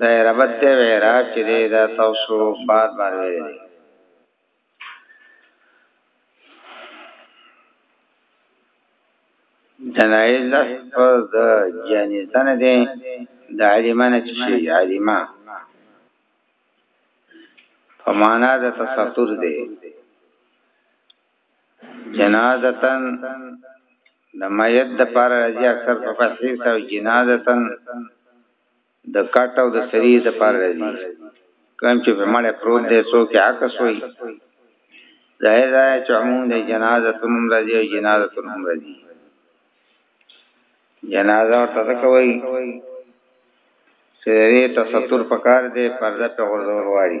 دا یې ربط دی و اعراب چې دی دا تاسو بار بار ویلی دی جنایز لفظ د جانیزه نه دی د علیمه نه چې شي علیمه په معنا د تستر دی جنازتن د میت د پاره راځي اکثر په فصیح او جنازتن د کټ او د سری د پار راځي کوم چې په مړ پروت دی سو کې عکس وي ظاهر دا چې عموم د جنازه تنم راځي او جنازه تنم راځي جنازه ورته کوي چې دې تستر پکار دی پرده په غرضور واري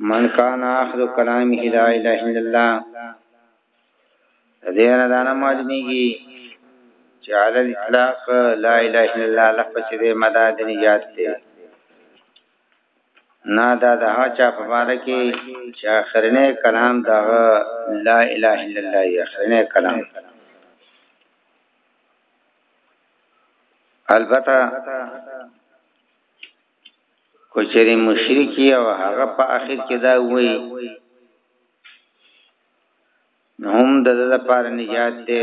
من کان اخر کلامه لا اله الا الله دین دا نه معلومیږي چې علی الاطلاق لا اله الا الله لفظ دې مدار د نجات دی نه دا د هغه چا په اړه کې چې اخرنه کلام دا لا اله الا الله یا اخرنه کلام البته کچری مشرکی او هغه په اخر کې دا وایي هم د لپاره نجات دی